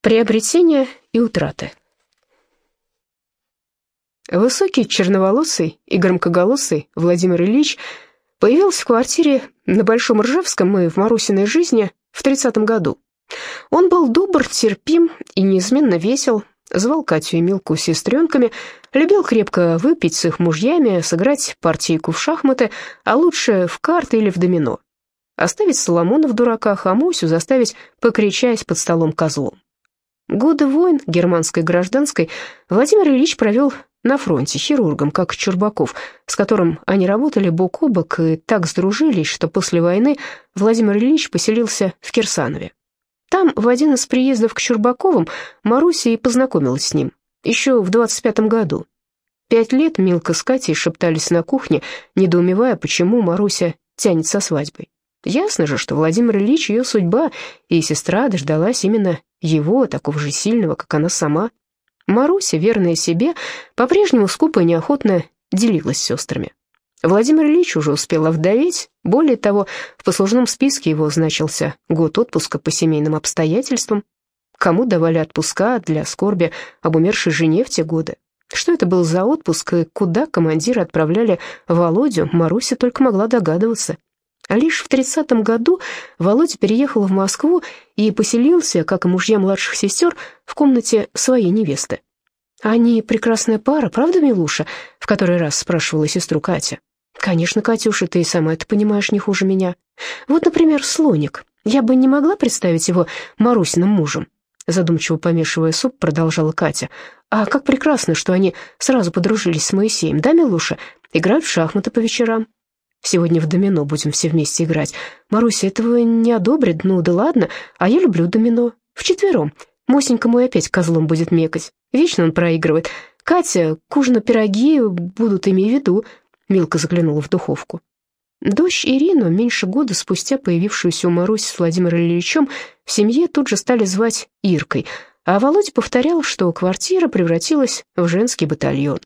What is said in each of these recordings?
Приобретение и утраты. Высокий, черноволосый и громкоголосый Владимир Ильич появился в квартире на Большом Ржевском и в Марусиной жизни в 30 году. Он был добр, терпим и неизменно весел, звал Катю и Милку сестренками, любил крепко выпить с их мужьями, сыграть партийку в шахматы, а лучше в карты или в домино. Оставить Соломона в дураках, а Мусю заставить покричать под столом козлом. Годы войн, германской гражданской, Владимир Ильич провел на фронте хирургом, как Чурбаков, с которым они работали бок о бок и так сдружились, что после войны Владимир Ильич поселился в Кирсанове. Там, в один из приездов к Чурбаковым, Маруся и познакомилась с ним, еще в 25-м году. Пять лет Милка с Катей шептались на кухне, недоумевая, почему Маруся тянет со свадьбой. Ясно же, что Владимир Ильич ее судьба, и сестра дождалась именно его, такого же сильного, как она сама. Маруся, верная себе, по-прежнему скупо и неохотно делилась с сестрами. Владимир Ильич уже успел овдоветь, более того, в послужном списке его значился год отпуска по семейным обстоятельствам. Кому давали отпуска для скорби об умершей жене в те годы? Что это был за отпуск и куда командиры отправляли Володю, Маруся только могла догадываться. А лишь в 30-м году Володя переехал в Москву и поселился, как и мужья младших сестер, в комнате своей невесты. «Они прекрасная пара, правда, Милуша?» — в который раз спрашивала сестру Катя. «Конечно, Катюша, ты и сама это понимаешь не хуже меня. Вот, например, слоник. Я бы не могла представить его Марусиным мужем». Задумчиво помешивая суп, продолжала Катя. «А как прекрасно, что они сразу подружились с Моисеем, да, Милуша? Играют в шахматы по вечерам, Сегодня в домино будем все вместе играть. Маруся этого не одобрит, ну да ладно, а я люблю домино. Вчетвером. Мосенька мой опять козлом будет мекать. Вечно он проигрывает. Катя, к пироги будут, имей в виду. Милка заглянула в духовку. Дочь Ирину, меньше года спустя появившуюся у Маруси с Владимиром Ильичем, в семье тут же стали звать Иркой, а Володя повторял, что квартира превратилась в женский батальон.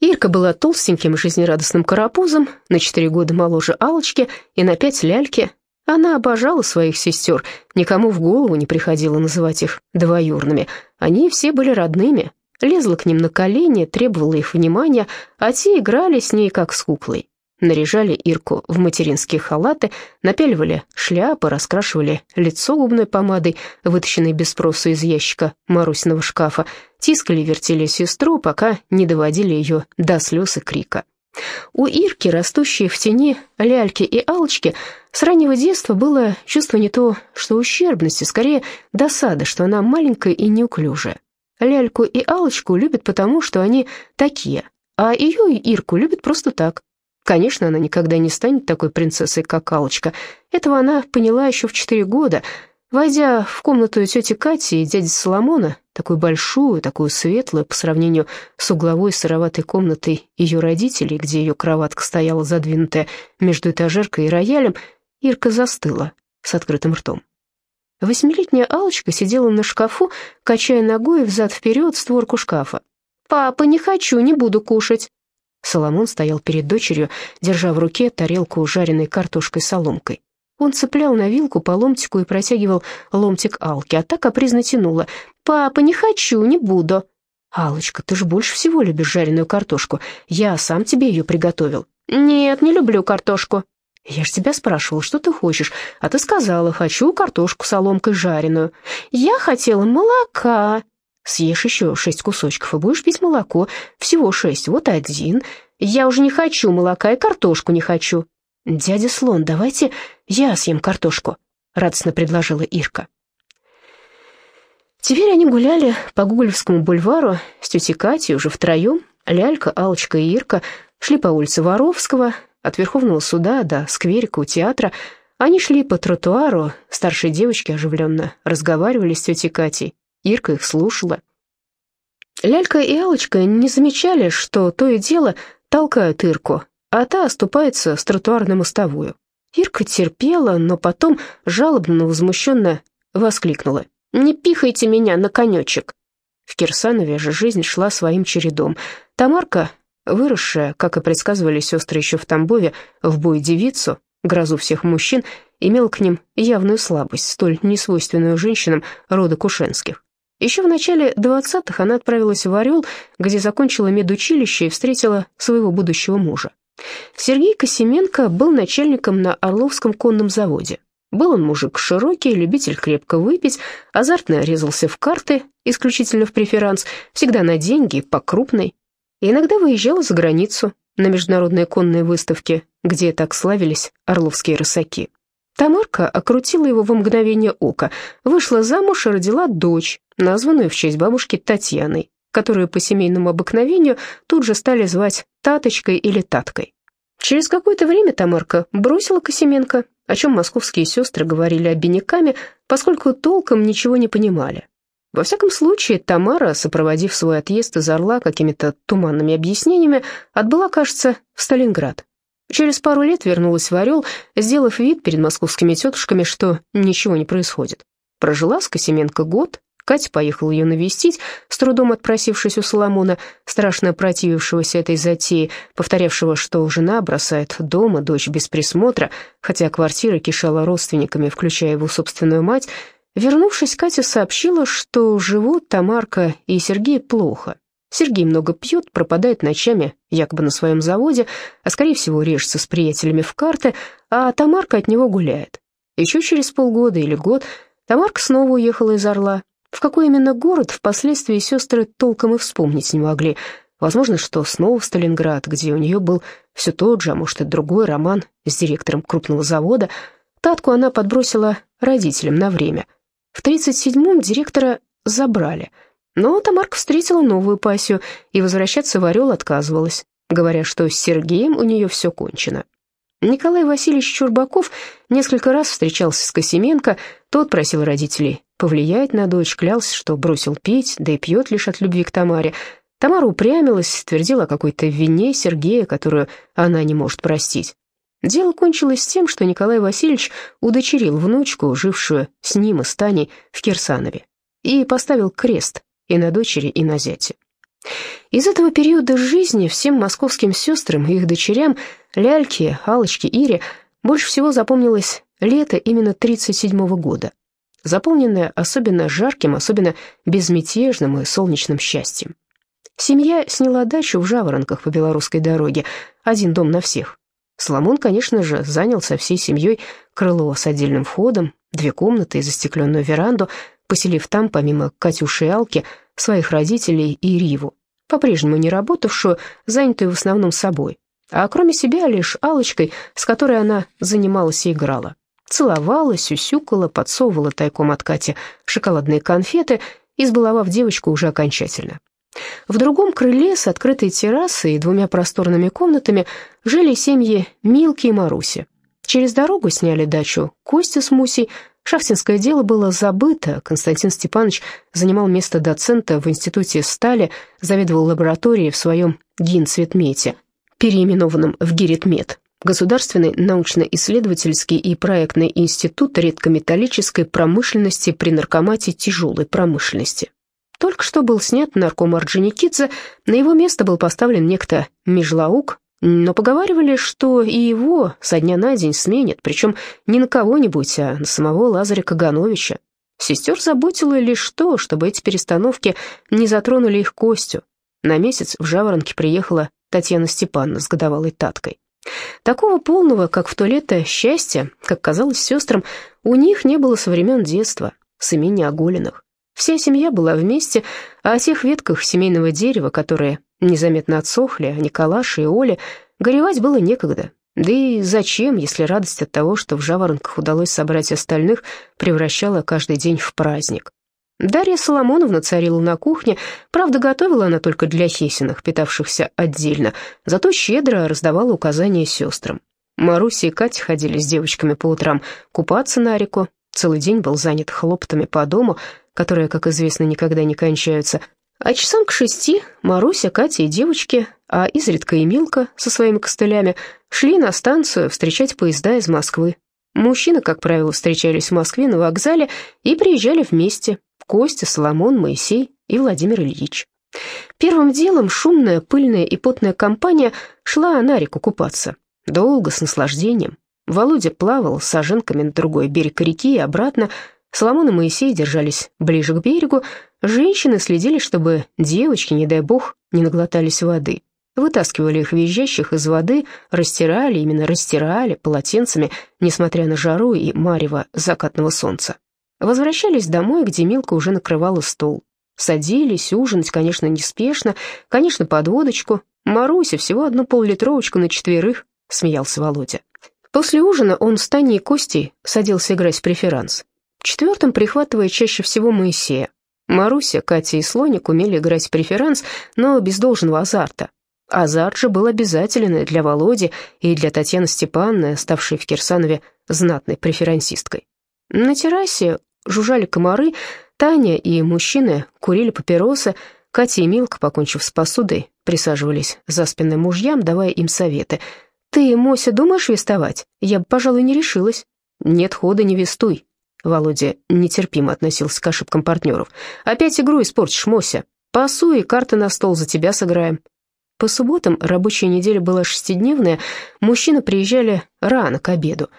Ирка была толстеньким жизнерадостным карапузом, на четыре года моложе Алочки и на пять ляльки. Она обожала своих сестер, никому в голову не приходило называть их двоюрными. Они все были родными, лезла к ним на колени, требовала их внимания, а те играли с ней как с куклой наряжали Ирку в материнские халаты, напяливали шляпы, раскрашивали лицо губной помадой, вытащенной без спроса из ящика Марусиного шкафа, тискали вертели сестру, пока не доводили ее до слез и крика. У Ирки, растущей в тени ляльки и алочки, с раннего детства было чувство не то, что ущербности, скорее досада, что она маленькая и неуклюжая. Ляльку и алочку любят потому, что они такие, а ее и Ирку любят просто так, Конечно, она никогда не станет такой принцессой, как Алочка. Этого она поняла еще в четыре года. Войдя в комнату тети Кати и дяди Соломона, такую большую, такую светлую по сравнению с угловой сыроватой комнатой ее родителей, где ее кроватка стояла задвинутая между этажеркой и роялем, Ирка застыла с открытым ртом. Восьмилетняя Алочка сидела на шкафу, качая ногой взад-вперед створку шкафа. «Папа, не хочу, не буду кушать». Соломон стоял перед дочерью, держа в руке тарелку жареной картошкой соломкой. Он цеплял на вилку по ломтику и протягивал ломтик Алке, а та капризно тянула. «Папа, не хочу, не буду». «Алочка, ты же больше всего любишь жареную картошку. Я сам тебе ее приготовил». «Нет, не люблю картошку». «Я ж тебя спрашивал, что ты хочешь, а ты сказала, хочу картошку соломкой жареную». «Я хотела молока», Съешь еще шесть кусочков и будешь пить молоко. Всего шесть, вот один. Я уже не хочу молока и картошку не хочу. Дядя Слон, давайте я съем картошку, радостно предложила Ирка. Теперь они гуляли по Гуглевскому бульвару с тетей Катей уже втроем. Лялька, Алочка и Ирка шли по улице Воровского, от Верховного суда до скверика у театра. Они шли по тротуару, старшие девочки оживленно разговаривали с тетей Катей. Ирка их слушала. Лялька и Алочка не замечали, что то и дело толкают Ирку, а та оступается с тротуар на мостовую. Ирка терпела, но потом жалобно, возмущенно воскликнула. «Не пихайте меня на конечек!» В Кирсанове же жизнь шла своим чередом. Тамарка, выросшая, как и предсказывали сестры еще в Тамбове, в бой девицу, грозу всех мужчин, имела к ним явную слабость, столь несвойственную женщинам рода Кушенских. Еще в начале 20-х она отправилась в Орел, где закончила медучилище и встретила своего будущего мужа. Сергей Косименко был начальником на Орловском конном заводе. Был он мужик широкий, любитель крепко выпить, азартно резался в карты, исключительно в преферанс, всегда на деньги, по крупной. И иногда выезжал за границу, на международные конные выставки, где так славились орловские рысаки. Тамарка окрутила его во мгновение ока, вышла замуж и родила дочь, названную в честь бабушки Татьяной, которую по семейному обыкновению тут же стали звать Таточкой или Таткой. Через какое-то время Тамарка бросила Косименко, о чем московские сестры говорили обиняками, поскольку толком ничего не понимали. Во всяком случае, Тамара, сопроводив свой отъезд из Орла какими-то туманными объяснениями, отбыла, кажется, в Сталинград. Через пару лет вернулась в Орел, сделав вид перед московскими тетушками, что ничего не происходит. Прожила с Косименко год, Катя поехала ее навестить, с трудом отпросившись у Соломона, страшно противившегося этой затеи, повторявшего, что жена бросает дома дочь без присмотра, хотя квартира кишала родственниками, включая его собственную мать. Вернувшись, Катя сообщила, что живут Тамарка и Сергей плохо. Сергей много пьет, пропадает ночами, якобы на своем заводе, а, скорее всего, режется с приятелями в карты, а Тамарка от него гуляет. Еще через полгода или год Тамарка снова уехала из Орла, в какой именно город впоследствии сестры толком и вспомнить не могли. Возможно, что снова в Сталинград, где у нее был все тот же, а может и другой роман с директором крупного завода. Татку она подбросила родителям на время. В 37-м директора забрали, но Тамарка встретила новую пассию и возвращаться в Орел отказывалась, говоря, что с Сергеем у нее все кончено. Николай Васильевич Чурбаков несколько раз встречался с Косименко, тот просил родителей повлиять на дочь, клялся, что бросил пить, да и пьет лишь от любви к Тамаре. Тамара упрямилась, твердила о какой-то вине Сергея, которую она не может простить. Дело кончилось тем, что Николай Васильевич удочерил внучку, жившую с ним и с Таней в Кирсанове, и поставил крест и на дочери, и на зяте. Из этого периода жизни всем московским сестрам и их дочерям, Ляльке, Алочке, Ире, больше всего запомнилось лето именно 1937 года, заполненное особенно жарким, особенно безмятежным и солнечным счастьем. Семья сняла дачу в Жаворонках по белорусской дороге, один дом на всех. Соломон, конечно же, занял со всей семьей крыло с отдельным входом, две комнаты и застекленную веранду, поселив там, помимо Катюши и Алки, своих родителей и Риву, по-прежнему не работавшую, занятую в основном собой, а кроме себя лишь алочкой с которой она занималась и играла. Целовала, сюсюкала, подсовывала тайком от Кати шоколадные конфеты, избаловав девочку уже окончательно. В другом крыле с открытой террасой и двумя просторными комнатами жили семьи Милки и Маруси. Через дорогу сняли дачу Костя с Мусей, Шахтинское дело было забыто. Константин Степанович занимал место доцента в институте стали, заведовал лабораторией в своем гинцветмете, переименованном в Гиритмет, Государственный научно-исследовательский и проектный институт редкометаллической промышленности при наркомате тяжелой промышленности. Только что был снят нарком Орджоникидзе, на его место был поставлен некто Межлаук, но поговаривали, что и его со дня на день сменят, причем не на кого-нибудь, а на самого Лазаря Кагановича. Сестер заботило лишь то, чтобы эти перестановки не затронули их Костю. На месяц в Жаворонке приехала Татьяна Степановна с годовалой Таткой. Такого полного, как в то лето, счастья, как казалось сестрам, у них не было со времен детства, с имени Оголиных. Вся семья была вместе, а о тех ветках семейного дерева, которые незаметно отсохли, а и Оле, горевать было некогда. Да и зачем, если радость от того, что в жаворонках удалось собрать остальных, превращала каждый день в праздник. Дарья Соломоновна царила на кухне, правда, готовила она только для Хесиных, питавшихся отдельно, зато щедро раздавала указания сестрам. Маруся и Катя ходили с девочками по утрам купаться на реку, целый день был занят хлопотами по дому, которые, как известно, никогда не кончаются. А часам к шести Маруся, Катя и девочки, а изредка и Милка со своими костылями, шли на станцию встречать поезда из Москвы. Мужчины, как правило, встречались в Москве на вокзале и приезжали вместе. Костя, Соломон, Моисей и Владимир Ильич. Первым делом шумная, пыльная и потная компания шла на реку купаться. Долго, с наслаждением. Володя плавал с саженками на другой берег реки и обратно, Соломон и Моисей держались ближе к берегу, женщины следили, чтобы девочки, не дай бог, не наглотались воды. Вытаскивали их визжащих из воды, растирали, именно растирали полотенцами, несмотря на жару и марево закатного солнца. Возвращались домой, где Милка уже накрывала стол. Садились ужинать, конечно, неспешно, конечно, под водочку. Маруся, всего одну поллитровочку на четверых, смеялся Володя. После ужина он с Таней и Костей садился играть в преферанс. Четвертым прихватывая чаще всего Моисея. Маруся, Катя и Слоник умели играть в преферанс, но без должного азарта. Азарт же был обязателен для Володи и для Татьяны Степановны, ставшей в Кирсанове знатной преферансисткой. На террасе жужжали комары, Таня и мужчины курили папиросы, Катя и Милка, покончив с посудой, присаживались за спины мужьям, давая им советы. «Ты, Мося, думаешь вестовать? Я бы, пожалуй, не решилась». «Нет хода, не вестуй». Володя нетерпимо относился к ошибкам партнеров. «Опять игру испортишь, Мося. Пасуй, карты на стол за тебя сыграем». По субботам рабочая неделя была шестидневная, мужчины приезжали рано к обеду.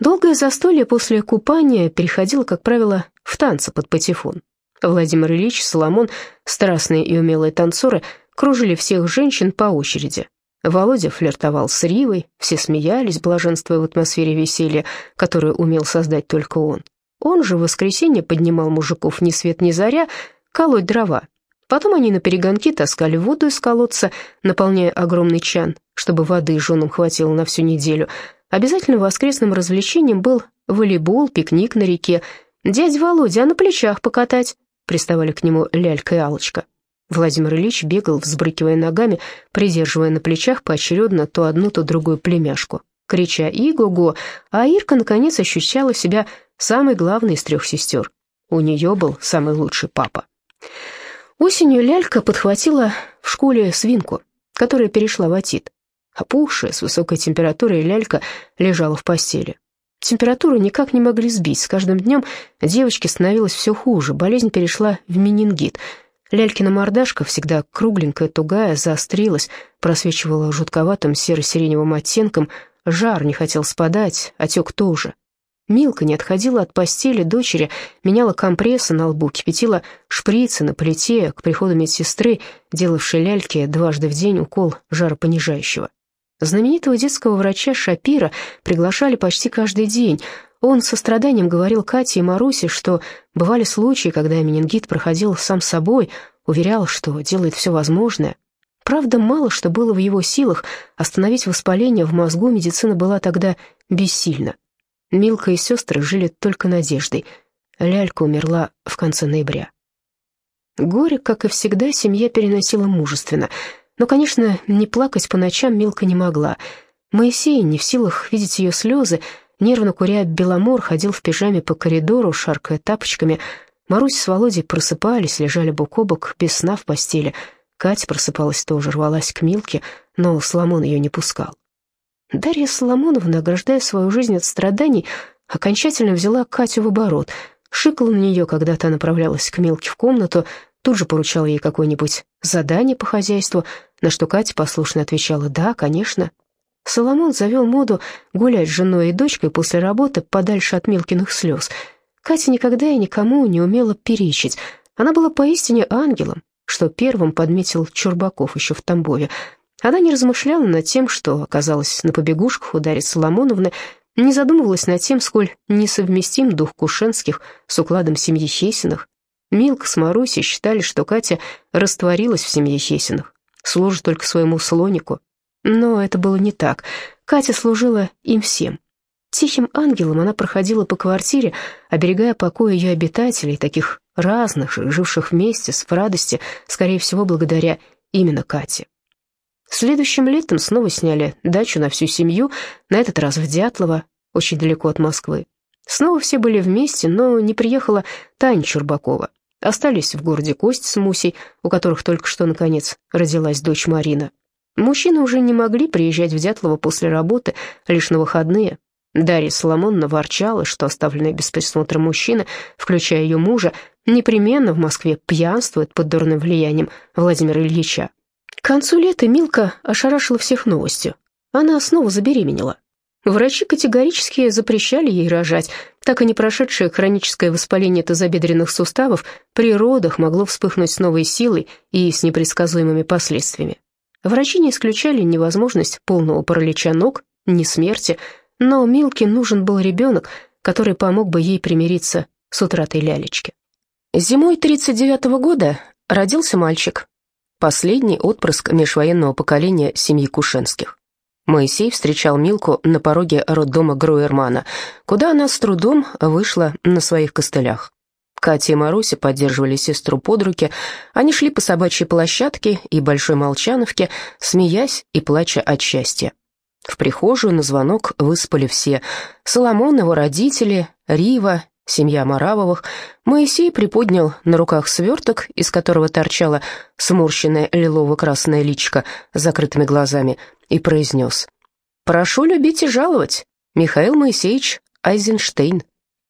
Долгое застолье после купания переходило, как правило, в танцы под патефон. Владимир Ильич, Соломон, страстные и умелые танцоры кружили всех женщин по очереди. Володя флиртовал с Ривой, все смеялись, блаженствуя в атмосфере веселья, которую умел создать только он. Он же в воскресенье поднимал мужиков ни свет ни заря колоть дрова, Потом они на перегонки таскали воду из колодца, наполняя огромный чан, чтобы воды женам хватило на всю неделю. Обязательным воскресным развлечением был волейбол, пикник на реке. «Дядя Володя, а на плечах покатать?» приставали к нему Лялька и Алочка. Владимир Ильич бегал, взбрыкивая ногами, придерживая на плечах поочередно то одну, то другую племяшку, крича «И-го-го!», а Ирка, наконец, ощущала себя самой главной из трех сестер. У нее был самый лучший папа. Осенью лялька подхватила в школе свинку, которая перешла в отит. Опухшая, с высокой температурой лялька лежала в постели. Температуру никак не могли сбить. С каждым днем девочке становилось все хуже. Болезнь перешла в менингит. Лялькина мордашка, всегда кругленькая, тугая, заострилась, просвечивала жутковатым серо-сиреневым оттенком. Жар не хотел спадать, отек тоже. Милка не отходила от постели дочери, меняла компрессы на лбу, кипятила шприцы на плите, к приходу медсестры, делавшей ляльке дважды в день укол жаропонижающего. Знаменитого детского врача Шапира приглашали почти каждый день. Он со страданием говорил Кате и Марусе, что бывали случаи, когда менингит проходил сам собой, уверял, что делает все возможное. Правда, мало что было в его силах, остановить воспаление в мозгу медицина была тогда бессильна. Милка и сестры жили только надеждой. Лялька умерла в конце ноября. Горе, как и всегда, семья переносила мужественно. Но, конечно, не плакать по ночам Милка не могла. Моисей, не в силах видеть ее слезы, нервно куря беломор, ходил в пижаме по коридору, шаркая тапочками. Марусь с Володей просыпались, лежали бок о бок, без сна в постели. Катя просыпалась тоже, рвалась к Милке, но Соломон ее не пускал. Дарья Соломоновна, ограждая свою жизнь от страданий, окончательно взяла Катю в оборот, шикала на нее, когда та направлялась к Милке в комнату, тут же поручала ей какое-нибудь задание по хозяйству, на что Катя послушно отвечала «да, конечно». Соломон завел моду гулять с женой и дочкой после работы подальше от Милкиных слез. Катя никогда и никому не умела перечить. Она была поистине ангелом, что первым подметил Чурбаков еще в Тамбове. Она не размышляла над тем, что оказалась на побегушках у Дарьи Соломоновны, не задумывалась над тем, сколь несовместим дух Кушенских с укладом семьи Хесиных. Милка с Марусей считали, что Катя растворилась в семье Хесиных, служит только своему слонику. Но это было не так. Катя служила им всем. Тихим ангелом она проходила по квартире, оберегая покой ее обитателей, таких разных, живших вместе, с радости, скорее всего, благодаря именно Кате. Следующим летом снова сняли дачу на всю семью, на этот раз в Дятлово, очень далеко от Москвы. Снова все были вместе, но не приехала Таня Чурбакова. Остались в городе Кость с Мусей, у которых только что, наконец, родилась дочь Марина. Мужчины уже не могли приезжать в Дятлово после работы, лишь на выходные. Дарья Соломоновна ворчала, что оставленные без присмотра мужчины, включая ее мужа, непременно в Москве пьянствуют под дурным влиянием Владимира Ильича. К концу лета Милка ошарашила всех новостью. Она снова забеременела. Врачи категорически запрещали ей рожать. Так и не прошедшее хроническое воспаление тазобедренных суставов при родах могло вспыхнуть с новой силой и с непредсказуемыми последствиями. Врачи не исключали невозможность полного паралича ног, ни смерти, но Милке нужен был ребенок, который помог бы ей примириться с утратой лялечки. Зимой 39 -го года родился мальчик, последний отпрыск межвоенного поколения семьи Кушенских. Моисей встречал Милку на пороге роддома Груермана, куда она с трудом вышла на своих костылях. Катя и Маруся поддерживали сестру под руки. Они шли по собачьей площадке и Большой Молчановке, смеясь и плача от счастья. В прихожую на звонок выспали все. Соломон, его родители, Рива, семья Маравовых. Моисей приподнял на руках сверток, из которого торчала сморщенная лилово-красная личка с закрытыми глазами, и произнес. «Прошу любить и жаловать, Михаил Моисеевич Айзенштейн».